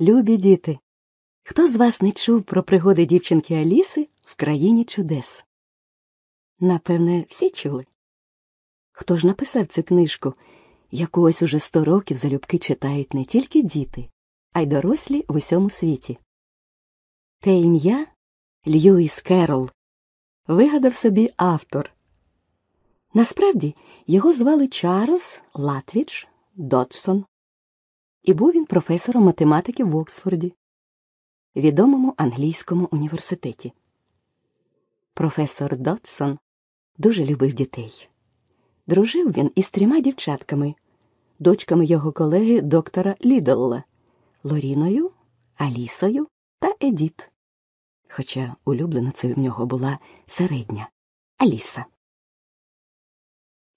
Любі діти, хто з вас не чув про пригоди дівчинки Аліси в країні чудес? Напевне, всі чули. Хто ж написав цю книжку, яку ось уже сто років залюбки читають не тільки діти, а й дорослі в усьому світі? Те ім'я Льюіс Керол вигадав собі автор. Насправді його звали Чарльз Латвідж Додсон і був він професором математики в Оксфорді, відомому англійському університеті. Професор Додсон дуже любив дітей. Дружив він із трьома дівчатками, дочками його колеги доктора Лідолла Лоріною, Алісою та Едіт. Хоча улюбленицею в нього була середня Аліса.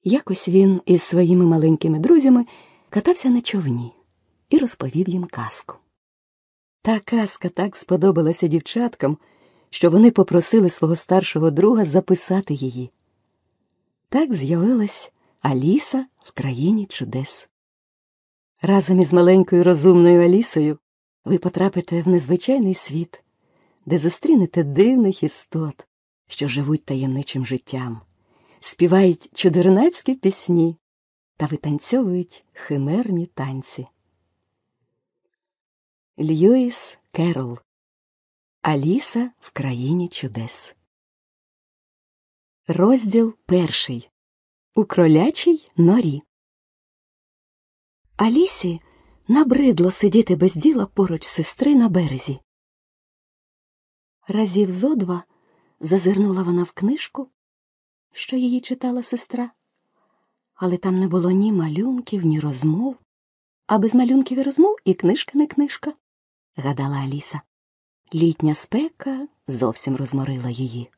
Якось він із своїми маленькими друзями катався на човні і розповів їм казку. Та казка так сподобалася дівчаткам, що вони попросили свого старшого друга записати її. Так з'явилась Аліса в країні чудес. Разом із маленькою розумною Алісою ви потрапите в незвичайний світ, де зустрінете дивних істот, що живуть таємничим життям, співають чудернацькі пісні та витанцьовують химерні танці. Льюіс Керол Аліса в країні чудес. Розділ перший У кролячій норі. Алісі набридло сидіти без діла поруч сестри на березі. Разів зо два зазирнула вона в книжку, що її читала сестра, але там не було ні малюнків, ні розмов, а без малюнків і розмов і книжка не книжка, гадала Аліса. Літня спека зовсім розморила її.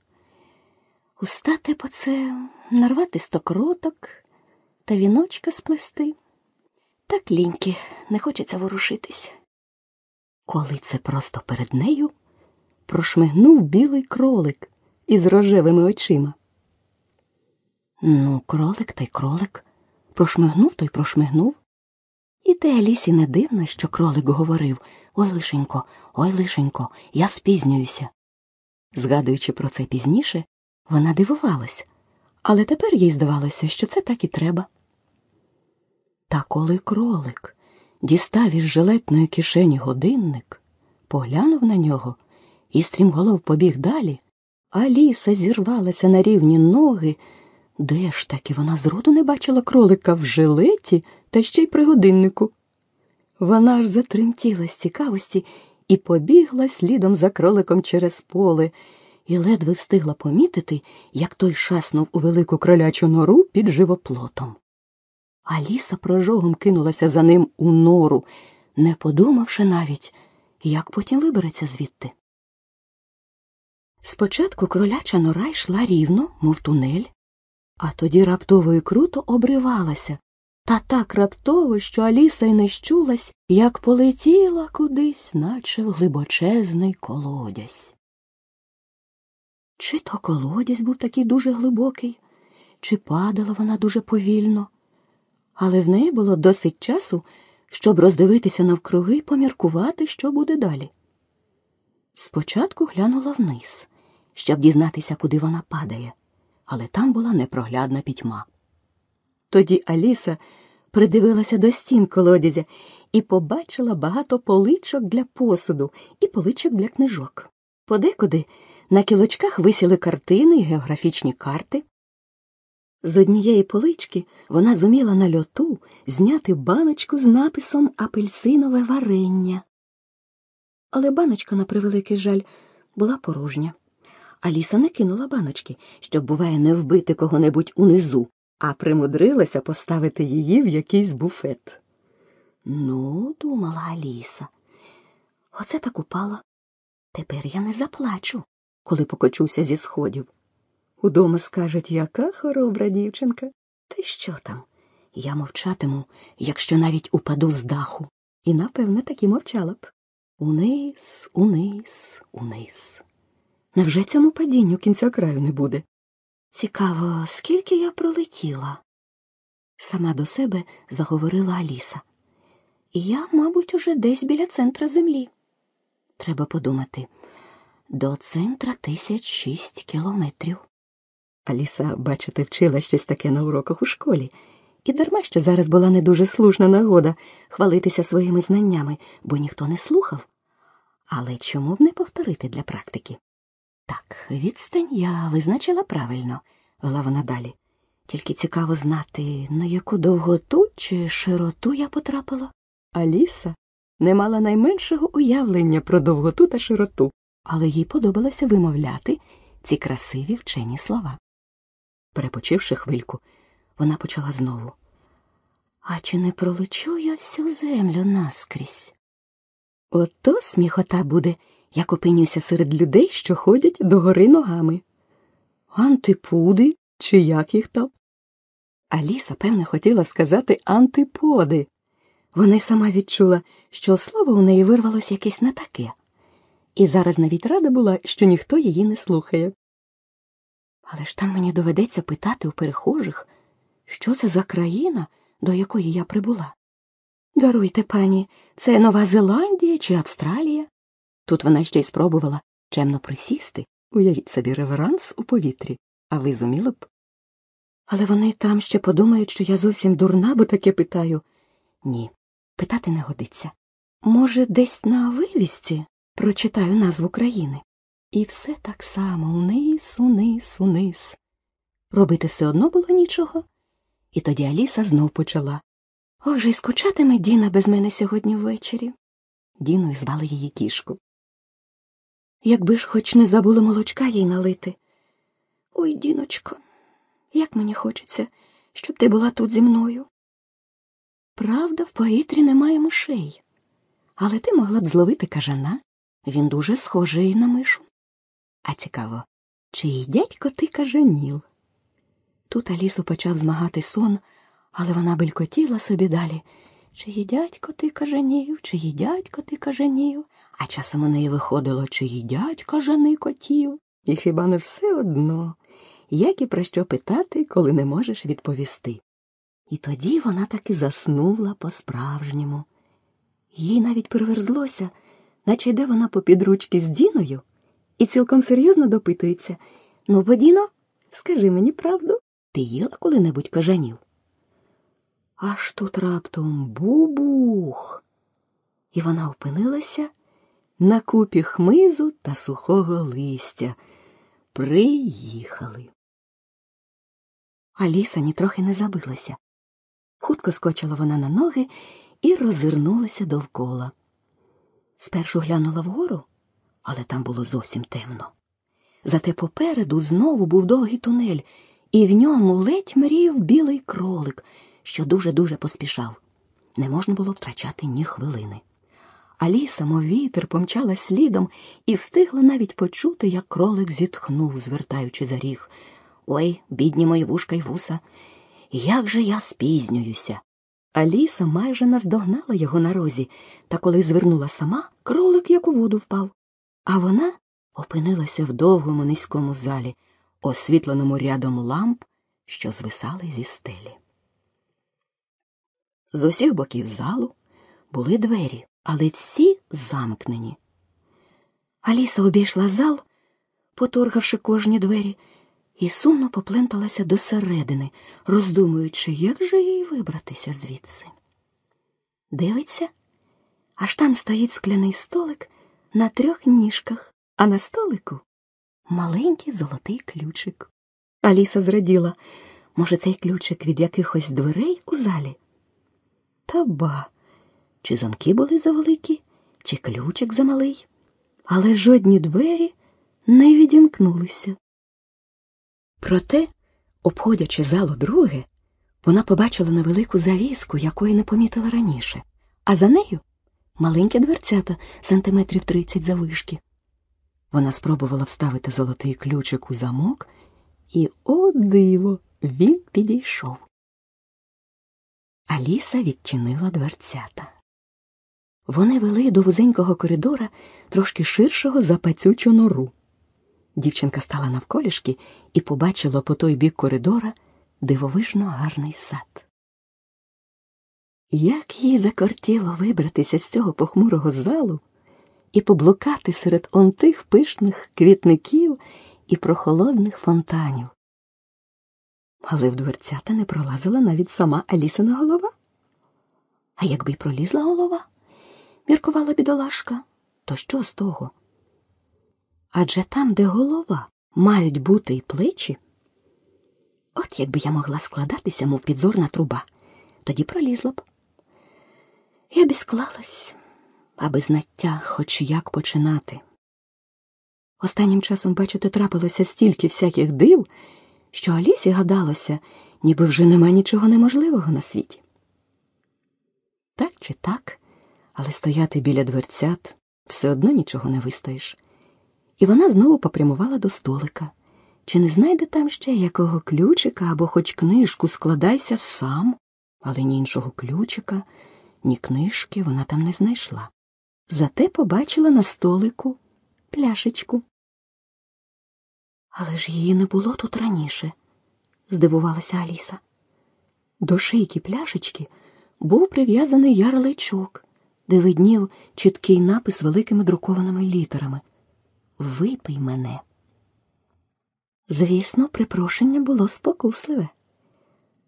Устати по це, нарвати стокроток та віночка сплести. Так ліньки не хочеться ворушитись. Коли це просто перед нею прошмигнув білий кролик із рожевими очима. Ну, кролик та й кролик. Прошмигнув той прошмигнув. І те Алісі не дивно, що кролик говорив Ой, лишенько, ой, лишенько, я спізнююся. Згадуючи про це пізніше, вона дивувалась, але тепер їй здавалося, що це так і треба. Та коли кролик дістав із жилетної кишені годинник, поглянув на нього і стрімголов побіг далі, Аліса зірвалася на рівні ноги. Де ж таки вона зроду не бачила кролика в жилеті та ще й при годиннику. Вона аж затремтіла з цікавості і побігла слідом за кроликом через поле, і ледве встигла помітити, як той шаснув у велику кролячу нору під живоплотом. Аліса прожогом кинулася за ним у нору, не подумавши навіть, як потім вибереться звідти. Спочатку кроляча нора йшла рівно, мов тунель, а тоді раптово і круто обривалася, та так раптово, що Аліса й не щулась, як полетіла кудись, наче в глибочезний колодязь. Чи то колодязь був такий дуже глибокий, чи падала вона дуже повільно, але в неї було досить часу, щоб роздивитися навкруги і поміркувати, що буде далі. Спочатку глянула вниз, щоб дізнатися, куди вона падає, але там була непроглядна пітьма. Тоді Аліса придивилася до стін колодязя і побачила багато поличок для посуду і поличок для книжок. Подекуди на кілочках висіли картини і географічні карти. З однієї полички вона зуміла на льоту зняти баночку з написом апельсинове варення. Але баночка, на превеликий жаль, була порожня. Аліса не кинула баночки, щоб, буває, не вбити кого-небудь унизу, а примудрилася поставити її в якийсь буфет. Ну, думала Аліса, оце так упала. Тепер я не заплачу, коли покочуся зі сходів. Удома скажуть, яка хоробра дівчинка. Ти що там? Я мовчатиму, якщо навіть упаду з даху. І, напевне, таки мовчала б. Униз, униз, униз. Невже цьому падінню кінця краю не буде? Цікаво, скільки я пролетіла? Сама до себе заговорила Аліса. Я, мабуть, уже десь біля центра землі. Треба подумати. До центра тисяч шість кілометрів. Аліса, бачите, вчила щось таке на уроках у школі, і дарма що зараз була не дуже слушна нагода хвалитися своїми знаннями, бо ніхто не слухав. Але чому б не повторити для практики? Так, відстань я визначила правильно, вела вона далі. Тільки цікаво знати, на яку довготу чи широту я потрапила. Аліса не мала найменшого уявлення про довготу та широту, але їй подобалося вимовляти ці красиві вчені слова. Перепочивши хвильку, вона почала знову. А чи не пролечу я всю землю наскрізь? Ото сміхота буде, як опинюся серед людей, що ходять догори ногами. Антипуди, чи як їх там? Аліса, певне, хотіла сказати антиподи. Вона й сама відчула, що слово у неї вирвалось якесь не таке, і зараз навіть рада була, що ніхто її не слухає. Але ж там мені доведеться питати у перехожих, що це за країна, до якої я прибула. Даруйте, пані, це Нова Зеландія чи Австралія? Тут вона ще й спробувала чемно присісти, уявіть собі реверанс у повітрі, а ви зуміли б. Але вони там ще подумають, що я зовсім дурна, бо таке питаю. Ні, питати не годиться. Може, десь на вивісці прочитаю назву країни. І все так само униз, униз, униз. Робити все одно було нічого. І тоді Аліса знов почала. Оже, й скучатиме Діна без мене сьогодні ввечері. Діною звали її кішку. Якби ж хоч не забули молочка їй налити. Ой, Діночко, як мені хочеться, щоб ти була тут зі мною. Правда, в повітрі немає мишей, але ти могла б зловити кажана. Він дуже схожий на мишу. А цікаво, чи їдять коти кажанів? Тут Алісу почав змагати сон, але вона белькотіла собі далі. Чи їдять коти кажанів, чи їдять коти кажанів, а часом у неї виходило, чи їдять кажани котів. І хіба не все одно, як і про що питати, коли не можеш відповісти. І тоді вона таки заснула по-справжньому. Їй навіть приверзлося, наче йде вона попід ручки з Діною, і цілком серйозно допитується Ну, бо, Діно, скажи мені правду, ти їла коли-небудь кажанів? Аж тут раптом бубух. І вона опинилася на купі хмизу та сухого листя. Приїхали. Аліса нітрохи не забилася. Хутко скочила вона на ноги і розвернулася довкола. Спершу глянула вгору, але там було зовсім темно. Зате попереду знову був довгий тунель, і в ньому ледь мрів білий кролик, що дуже-дуже поспішав. Не можна було втрачати ні хвилини. Аліса, мов вітер, помчала слідом і встигла навіть почути, як кролик зітхнув, звертаючи за ріг. Ой, бідні мої вушка й вуса, як же я спізнююся. Аліса майже наздогнала його на розі, та коли звернула сама, кролик як у воду впав. А вона опинилася в довгому низькому залі, освітленому рядом ламп, що звисали зі стелі. З усіх боків залу були двері, але всі замкнені. Аліса обійшла зал, поторгавши кожні двері, і сумно попленталася до середини, роздумуючи, як же їй вибратися звідси. Дивиться, аж там стоїть скляний столик на трьох ніжках, а на столику маленький золотий ключик. Аліса зраділа, може, цей ключик від якихось дверей у залі? Та ба, чи замки були завеликі, чи ключик замалий, але жодні двері не відімкнулися. Проте, обходячи залу друге, вона побачила невелику завіску, якої не помітила раніше, а за нею маленькі дверцята сантиметрів тридцять завишки. Вона спробувала вставити золотий ключик у замок, і, о, диво, він підійшов. Аліса відчинила дверцята. Вони вели до вузенького коридора, трошки ширшого за пацючу нору. Дівчинка стала навколішки і побачила по той бік коридора дивовижно гарний сад. Як їй закортіло вибратися з цього похмурого залу і поблукати серед он тих пишних квітників і прохолодних фонтанів. Але в дверцята не пролазила навіть сама Алісина голова. А якби й пролізла голова, міркувала бідолашка, то що з того? Адже там, де голова, мають бути й плечі. От якби я могла складатися, мов підзорна труба, тоді пролізла б. Я б і склалась, аби знаття хоч як починати. Останнім часом, бачите, трапилося стільки всяких див, що Алісі гадалося, ніби вже нема нічого неможливого на світі. Так чи так, але стояти біля дверцят все одно нічого не вистоїш. І вона знову попрямувала до столика. Чи не знайде там ще якого ключика або хоч книжку складайся сам, але ні іншого ключика, ні книжки вона там не знайшла. Зате побачила на столику пляшечку. Але ж її не було тут раніше, здивувалася Аліса. До шийки пляшечки був прив'язаний ярличок, де виднів чіткий напис великими друкованими літерами Випий мене. Звісно, припрошення було спокусливе,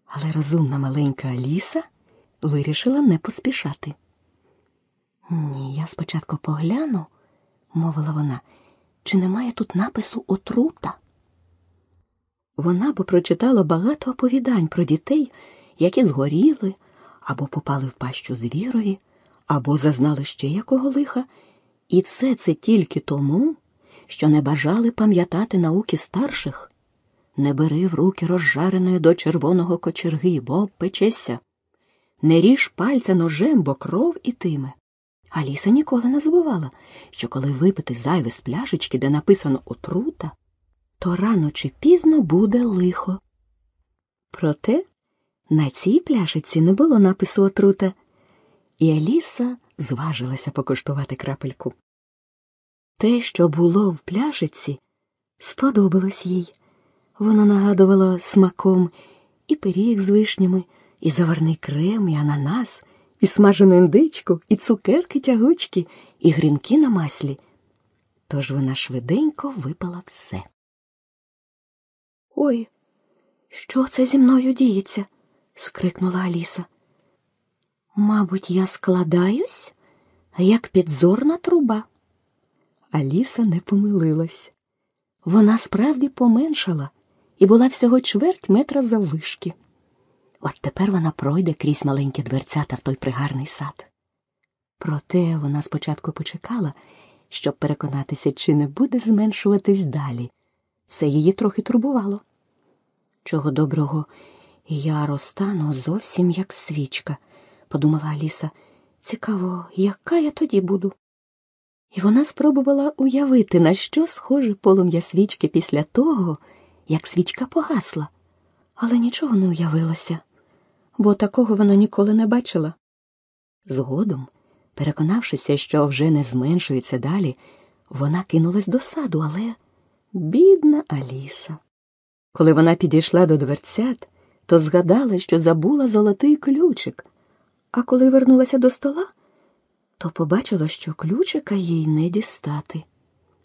але розумна маленька Аліса вирішила не поспішати. Ні, я спочатку погляну, мовила вона, чи немає тут напису отрута. Вона б прочитала багато оповідань про дітей, які згоріли, або попали в пащу звірові, або зазнали ще якого лиха, і все це тільки тому, що не бажали пам'ятати науки старших. Не бери в руки розжареної до червоного кочерги, бо обпечешся. Не ріж пальця ножем, бо кров ітиме. Аліса ніколи не забувала, що коли випити зайве з пляшечки, де написано отрута, то рано чи пізно буде лихо. Проте на цій пляшечці не було напису отрута, і Аліса зважилася покуштувати крапельку. Те, що було в пляшиці, сподобалось їй. Воно нагадувало смаком і пиріг з вишнями, і заварний крем, і ананас, і смажену індичку, і цукерки тягучки, і грінки на маслі. Тож вона швиденько випала все. Ой, що це зі мною діється? скрикнула Аліса. Мабуть, я складаюсь, як підзорна труба. Аліса не помилилась. Вона справді поменшала і була всього чверть метра заввишки. От тепер вона пройде крізь маленькі дверцята в той пригарний сад. Проте вона спочатку почекала, щоб переконатися, чи не буде зменшуватись далі. Це її трохи турбувало. Чого доброго, я розтану зовсім як свічка, подумала Аліса. Цікаво, яка я тоді буду? І вона спробувала уявити, на що схоже полум'я свічки після того, як свічка погасла, але нічого не уявилося, бо такого вона ніколи не бачила. Згодом, переконавшися, що вже не зменшується далі, вона кинулась до саду, але бідна Аліса. Коли вона підійшла до дверцят, то згадала, що забула золотий ключик, а коли вернулася до стола, то побачила, що ключика їй не дістати,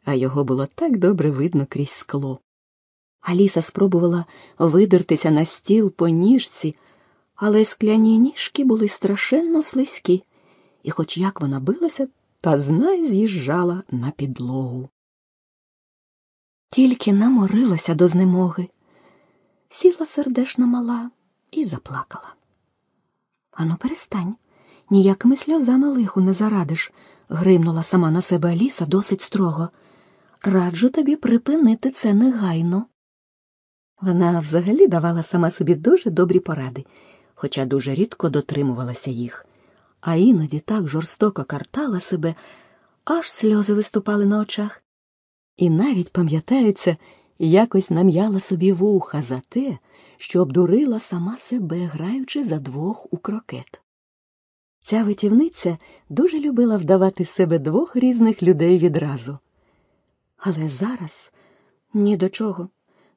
а його було так добре видно крізь скло. Аліса спробувала видертися на стіл по ніжці, але скляні ніжки були страшенно слизькі, і, хоч як вона билася, та знай з'їжджала на підлогу. Тільки наморилася до знемоги, сіла сердешна мала і заплакала. Ану, перестань, ніякими сльозами лиху не зарадиш, гримнула сама на себе Аліса досить строго. Раджу тобі припинити це негайно. Вона взагалі давала сама собі дуже добрі поради, хоча дуже рідко дотримувалася їх, а іноді так жорстоко картала себе, аж сльози виступали на очах. І навіть пам'ятається, якось нам'яла собі вуха за те, що обдурила сама себе, граючи за двох у крокет. Ця витівниця дуже любила вдавати себе двох різних людей відразу. Але зараз ні до чого,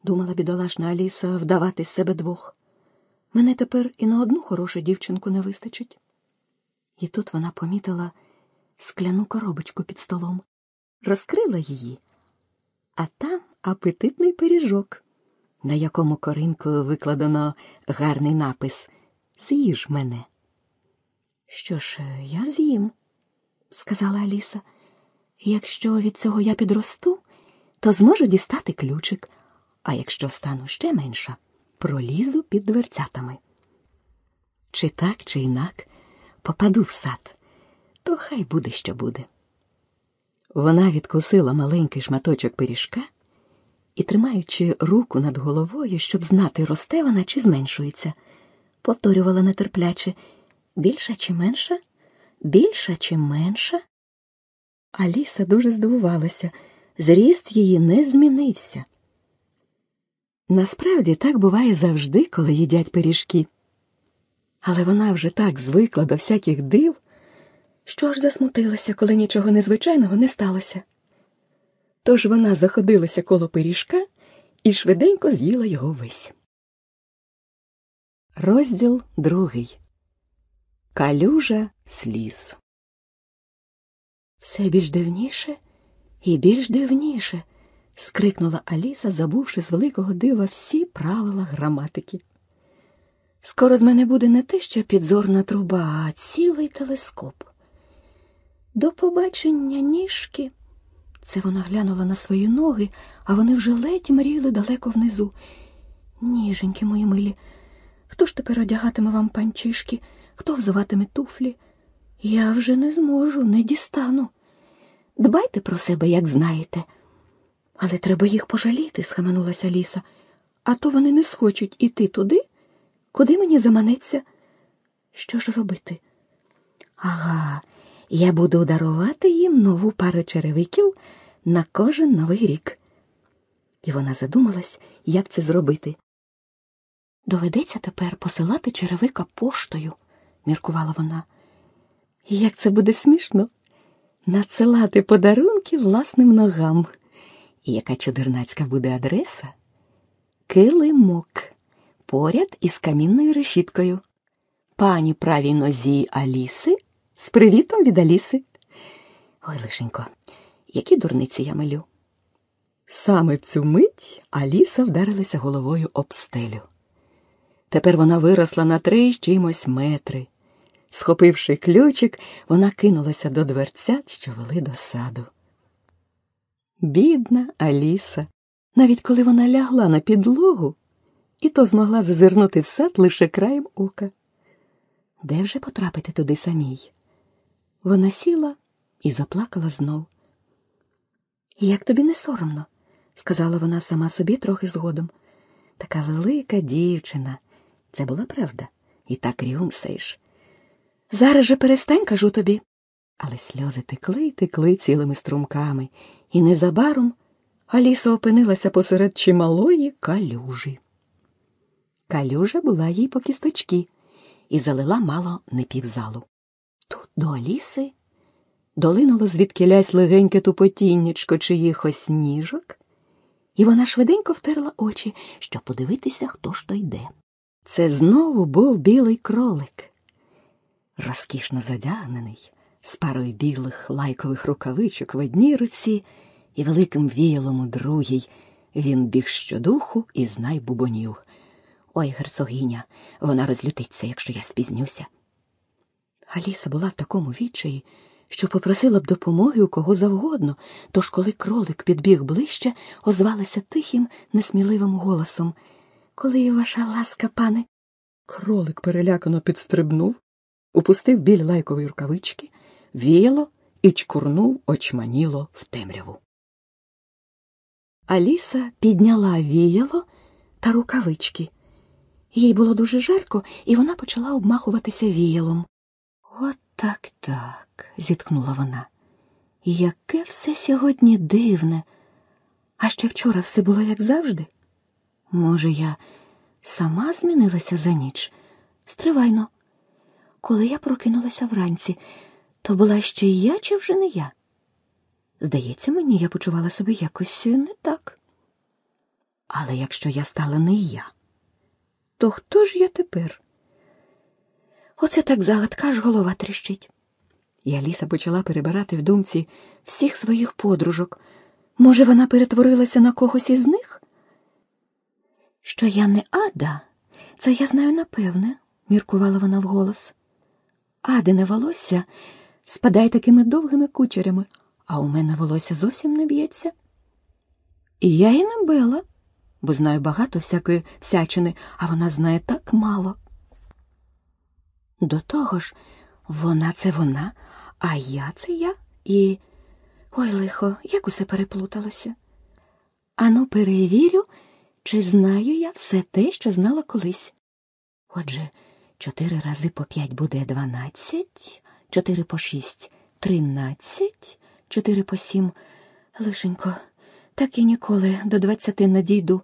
думала бідолашна Аліса, вдавати себе двох. Мене тепер і на одну хорошу дівчинку не вистачить. І тут вона помітила скляну коробочку під столом, розкрила її, а там апетитний пиріжок, на якому коринкою викладено гарний напис З'їж мене. Що ж, я з'їм, сказала Аліса. Якщо від цього я підросту, то зможу дістати ключик, а якщо стану ще менша, пролізу під дверцятами. Чи так, чи інак попаду в сад, то хай буде, що буде. Вона відкусила маленький шматочок пиріжка і, тримаючи руку над головою, щоб знати, росте вона чи зменшується, повторювала нетерпляче більша чи менша, більша чи менша. Аліса дуже здивувалася, зріст її не змінився. Насправді так буває завжди, коли їдять пиріжки. Але вона вже так звикла до всяких див, що аж засмутилася, коли нічого незвичайного не сталося. Тож вона заходилася коло пиріжка і швиденько з'їла його весь. Розділ другий Калюжа сліз. Все більш дивніше і більш дивніше. скрикнула Аліса, забувши з великого дива всі правила граматики. Скоро з мене буде не те, що підзорна труба, а цілий телескоп. До побачення ніжки. Це вона глянула на свої ноги, а вони вже ледь мріли далеко внизу. Ніженькі мої милі, хто ж тепер одягатиме вам панчишки, хто взуватиме туфлі? Я вже не зможу, не дістану. Дбайте про себе, як знаєте. Але треба їх пожаліти, схаменулася ліса, а то вони не схочуть іти туди, куди мені заманеться. Що ж робити? Ага, я буду дарувати їм нову пару черевиків на кожен новий рік. І вона задумалась, як це зробити. Доведеться тепер посилати черевика поштою, міркувала вона. Як це буде смішно надсилати подарунки власним ногам. І яка чудернацька буде адреса? Килимок поряд із камінною решіткою. Пані правій нозі Аліси з привітом від Аліси. Ой, лишенько, які дурниці я милю. Саме в цю мить Аліса вдарилася головою об стелю. Тепер вона виросла на три з чимось метри. Схопивши ключик, вона кинулася до дверцят, що вели до саду. Бідна Аліса, навіть коли вона лягла на підлогу, і то змогла зазирнути в сад лише краєм ока. Де вже потрапити туди самій? Вона сіла і заплакала знов. Як тобі не соромно, сказала вона сама собі трохи згодом. Така велика дівчина. Це була правда, і так рюмсаєш. Зараз же перестань, кажу тобі. Але сльози текли й текли цілими струмками, і незабаром Аліса опинилася посеред чималої калюжі. Калюжа була їй по кісточки і залила мало не півзалу. Тут до Аліси долинуло звідкилясь легеньке тупотіннячко чиїхось ніжок, і вона швиденько втерла очі, щоб подивитися, хто ж то йде. Це знову був білий кролик, розкішно задягнений, з парою білих лайкових рукавичок в одній руці і великим віялом у другій. Він біг щодуху і знай бубонів. Ой, герцогиня, вона розлютиться, якщо я спізнюся. Аліса була в такому відчаї, що попросила б допомоги у кого завгодно, тож, коли кролик підбіг ближче, озвалася тихим, несміливим голосом. Коли ваша ласка, пане? Кролик перелякано підстрибнув, упустив білі лайкові рукавички, віяло і чкурнув очманіло в темряву. Аліса підняла віяло та рукавички. Їй було дуже жарко, і вона почала обмахуватися віялом. От так так, зіткнула вона. Яке все сьогодні дивне. А ще вчора все було як завжди. Може, я сама змінилася за ніч? Стривайно. Коли я прокинулася вранці, то була ще я чи вже не я? Здається, мені я почувала себе якось не так. Але якщо я стала не я, то хто ж я тепер? Оце так загадка аж голова тріщить. І Аліса почала перебирати в думці всіх своїх подружок. Може, вона перетворилася на когось із них? Що я не ада, це я знаю напевне, міркувала вона вголос. Адине волосся спадає такими довгими кучерями, а у мене волосся зовсім не б'ється. І я і не била, бо знаю багато всякої всячини, а вона знає так мало. До того ж, вона це вона, а я це я і. Ой, лихо, як усе переплуталося. Ану, перевірю, чи знаю я все те, що знала колись. Отже, чотири рази по п'ять буде дванадцять, чотири по шість тринадцять, чотири по сім. Лишенько, так я ніколи до двадцяти не дійду.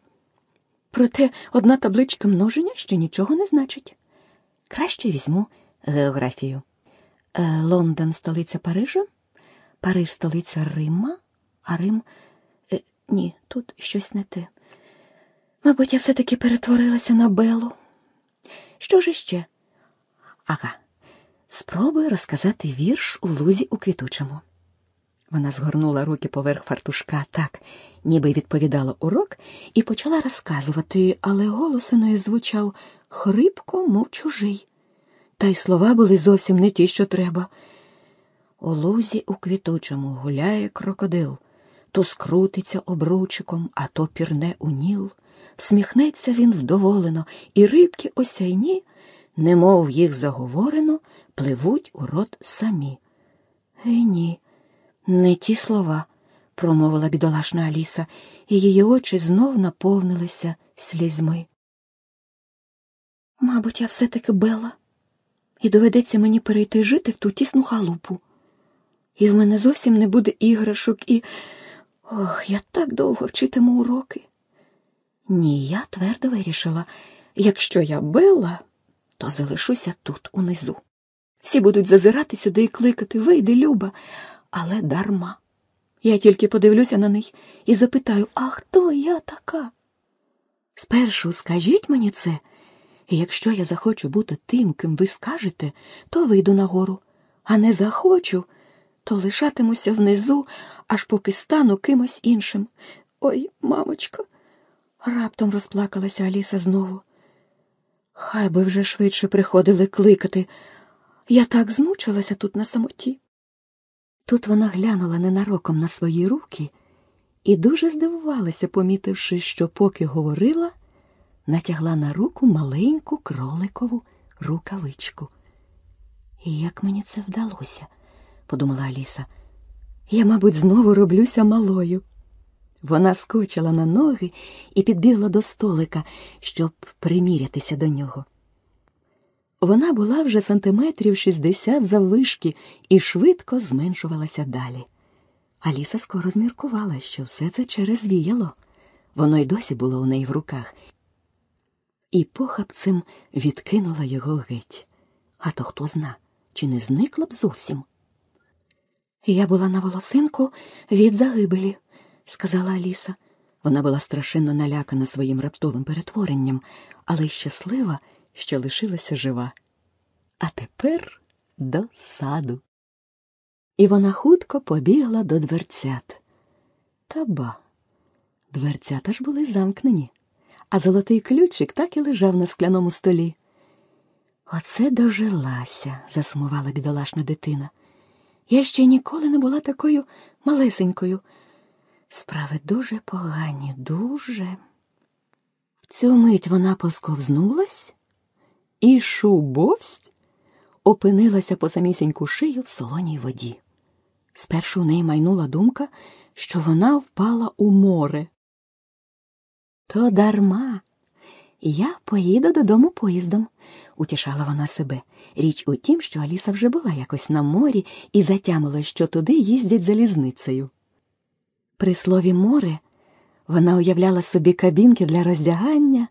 Проте одна табличка множення ще нічого не значить. Краще візьму географію. Е, Лондон столиця Парижа, Париж столиця Рима, а Рим. Е, ні, тут щось не те. Мабуть, я все-таки перетворилася на Белу. Що ж іще? Ага, спробуй розказати вірш у лузі у квітучому. Вона згорнула руки поверх фартушка так, ніби відповідала урок, і почала розказувати, але голос у неї звучав хрипко, мов чужий. Та й слова були зовсім не ті, що треба. У лузі у квітучому гуляє крокодил, то скрутиться обручиком, а то пірне у ніл. Всміхнеться він вдоволено, і рибки осяйні, немов їх заговорено, пливуть у рот самі. Гей ні, не ті слова, промовила бідолашна Аліса, і її очі знов наповнилися слізьми. Мабуть, я все-таки Бела, і доведеться мені перейти жити в ту тісну халупу. І в мене зовсім не буде іграшок, і. Ох, я так довго вчитиму уроки. Ні, я твердо вирішила, якщо я Белла, то залишуся тут, унизу. Всі будуть зазирати сюди і кликати Вийди, Люба, але дарма. Я тільки подивлюся на них і запитаю, а хто я така? Спершу скажіть мені це, і якщо я захочу бути тим, ким ви скажете, то вийду нагору, а не захочу, то лишатимуся внизу, аж поки стану кимось іншим. Ой, мамочка, раптом розплакалася Аліса знову. Хай би вже швидше приходили кликати. Я так змучилася тут на самоті. Тут вона глянула ненароком на свої руки і дуже здивувалася, помітивши, що, поки говорила, натягла на руку маленьку кроликову рукавичку. І як мені це вдалося, подумала Аліса. Я, мабуть, знову роблюся малою. Вона скочила на ноги і підбігла до столика, щоб примірятися до нього. Вона була вже сантиметрів шістдесят заввишки і швидко зменшувалася далі. Аліса скоро зміркувала, що все це через віяло. Воно й досі було у неї в руках, і похапцем відкинула його геть. А то хто зна, чи не зникла б зовсім? Я була на волосинку від загибелі, сказала Аліса. Вона була страшенно налякана своїм раптовим перетворенням, але щаслива, що лишилася жива. А тепер до саду. І вона хутко побігла до дверцят. Та ба, дверцята ж були замкнені, а золотий ключик так і лежав на скляному столі. Оце дожилася, засумувала бідолашна дитина. Я ще ніколи не була такою малесенькою. Справи дуже погані, дуже. В цю мить вона посковзнулась і шубовсть опинилася по самісіньку шию в солоній воді. Спершу в неї майнула думка, що вона впала у море. То дарма. Я поїду додому поїздом, утішала вона себе. Річ у тім, що Аліса вже була якось на морі і затямила, що туди їздять залізницею. При слові море вона уявляла собі кабінки для роздягання,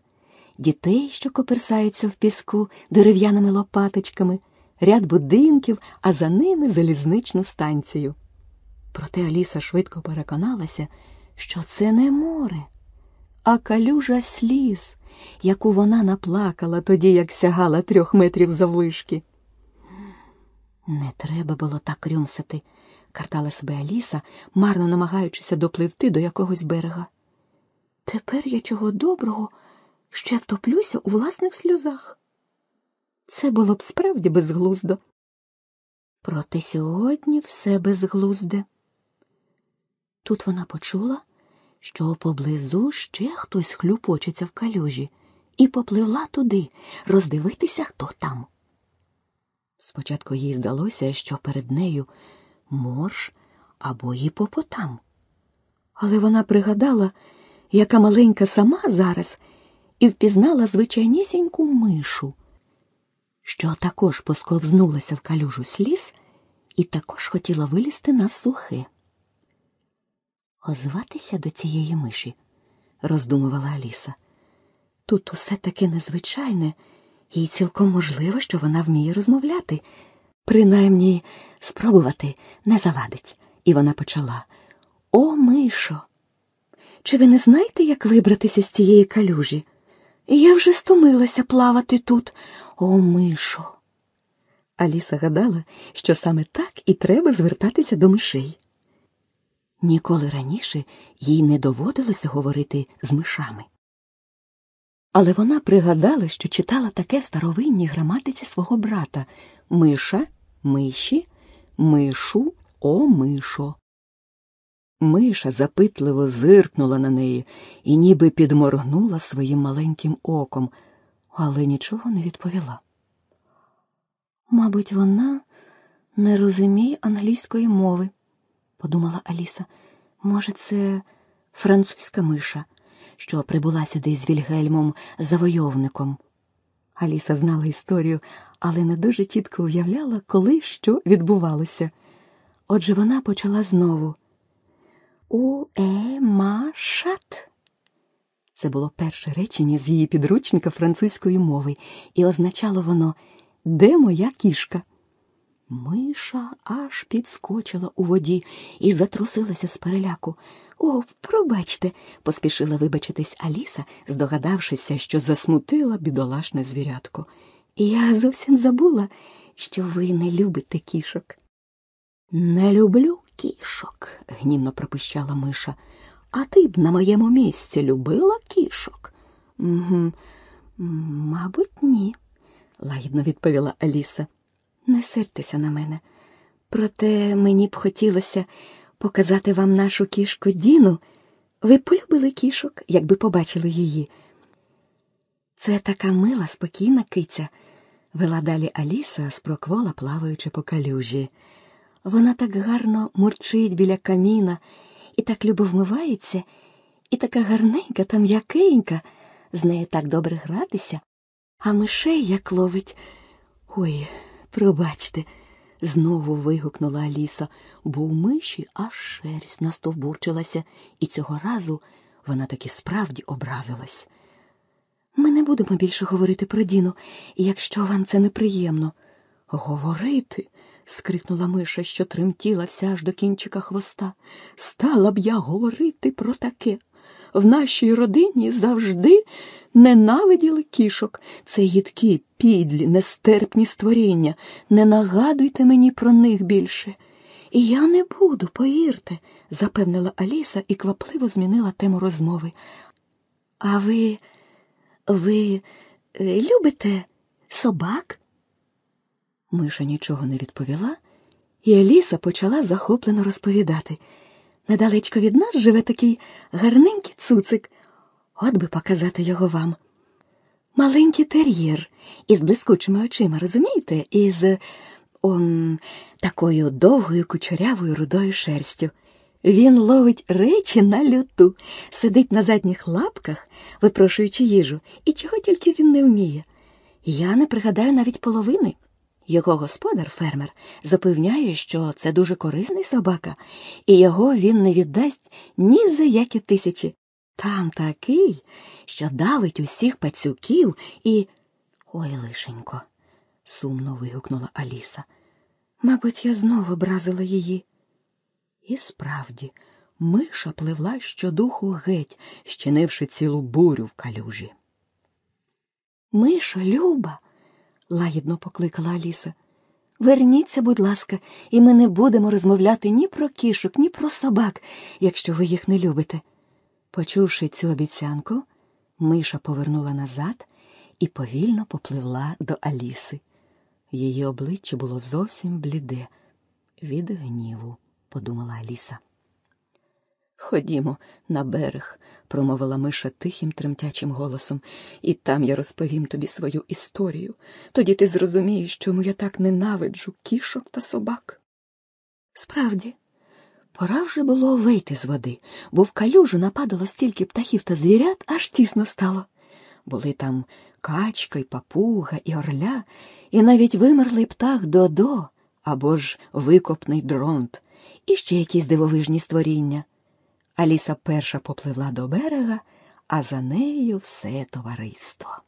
дітей, що коперсаються в піску дерев'яними лопаточками, ряд будинків, а за ними залізничну станцію. Проте Аліса швидко переконалася, що це не море, а калюжа сліз, яку вона наплакала тоді, як сягала трьох метрів заввишки. Не треба було так рюмсити, картала себе Аліса, марно намагаючися допливти до якогось берега. Тепер я чого доброго ще втоплюся у власних сльозах. Це було б справді безглуздо. Проте сьогодні все безглузде. Тут вона почула, що поблизу ще хтось хлюпочеться в калюжі, і попливла туди роздивитися, хто там. Спочатку їй здалося, що перед нею морж або гіпопотам. Але вона пригадала, яка маленька сама зараз, і впізнала звичайнісіньку мишу, що також посковзнулася в калюжу сліз і також хотіла вилізти на сухе. Озватися до цієї миші, роздумувала Аліса. Тут усе таке незвичайне, і цілком можливо, що вона вміє розмовляти. Принаймні, спробувати не завадить. І вона почала О, Мишо! Чи ви не знаєте, як вибратися з цієї калюжі? Я вже стомилася плавати тут. О, Мишо. Аліса гадала, що саме так і треба звертатися до мишей. Ніколи раніше їй не доводилося говорити з мишами. Але вона пригадала, що читала таке в старовинній граматиці свого брата Миша, миші, мишу, о мишо. Миша запитливо зиркнула на неї і ніби підморгнула своїм маленьким оком, але нічого не відповіла. Мабуть, вона не розуміє англійської мови, подумала Аліса. Може, це французька миша, що прибула сюди з Вільгельмом завойовником. Аліса знала історію, але не дуже чітко уявляла, коли що відбувалося. Отже, вона почала знову. У ма. Це було перше речення з її підручника французької мови, і означало воно Де моя кішка? Миша аж підскочила у воді і затрусилася з переляку. О, пробачте, поспішила вибачитись Аліса, здогадавшися, що засмутила бідолашне звірятко. Я зовсім забула, що ви не любите кішок. Не люблю кішок, гнівно пропищала Миша. А ти б на моєму місці любила кішок? «Угу, Мабуть, ні, лагідно відповіла Аліса. Не сердьтеся на мене. Проте мені б хотілося показати вам нашу кішку Діну. Ви полюбили кішок, якби побачили її. Це така мила, спокійна киця, вела далі Аліса з проквола, плаваючи по калюжі. Вона так гарно мурчить біля каміна і так любо вмивається, і така гарненька та м'якенька, з нею так добре гратися, а мишей як ловить. Ой, пробачте, знову вигукнула Аліса, бо у миші аж шерсть настовбурчилася, і цього разу вона таки справді образилась. Ми не будемо більше говорити про Діну, якщо вам це неприємно. Говорити скрикнула миша, що тремтіла вся аж до кінчика хвоста. Стала б я говорити про таке. В нашій родині завжди ненавиділи кішок. Це гідкі, підлі, нестерпні створіння. Не нагадуйте мені про них більше. І я не буду, повірте, запевнила Аліса і квапливо змінила тему розмови. А ви, ви е, любите собак? Миша нічого не відповіла, і Еліса почала захоплено розповідати. Недалечко від нас живе такий гарненький цуцик. От би показати його вам. Маленький тер'єр із блискучими очима, розумієте, із он, такою довгою кучерявою рудою шерстю. Він ловить речі на льоту, сидить на задніх лапках, випрошуючи їжу, і чого тільки він не вміє. Я не пригадаю навіть половини. Його господар, фермер, запевняє, що це дуже корисний собака, і його він не віддасть ні за які тисячі. Там такий, що давить усіх пацюків і. Ой, лишенько, сумно вигукнула Аліса. Мабуть, я знову образила її. І справді, миша пливла щодуху геть, щинивши цілу бурю в калюжі. Миша, Люба лагідно покликала Аліса. Верніться, будь ласка, і ми не будемо розмовляти ні про кішок, ні про собак, якщо ви їх не любите. Почувши цю обіцянку, Миша повернула назад і повільно попливла до Аліси. Її обличчя було зовсім бліде. Від гніву, подумала Аліса. Ходімо на берег, промовила Миша тихим, тремтячим голосом, і там я розповім тобі свою історію. Тоді ти зрозумієш, чому я так ненавиджу кішок та собак. Справді, пора вже було вийти з води, бо в калюжу нападало стільки птахів та звірят, аж тісно стало. Були там качка, і папуга, і орля, і навіть вимерлий птах Додо або ж викопний дронт, і ще якісь дивовижні створіння. Аліса перша попливла до берега, а за нею все товариство.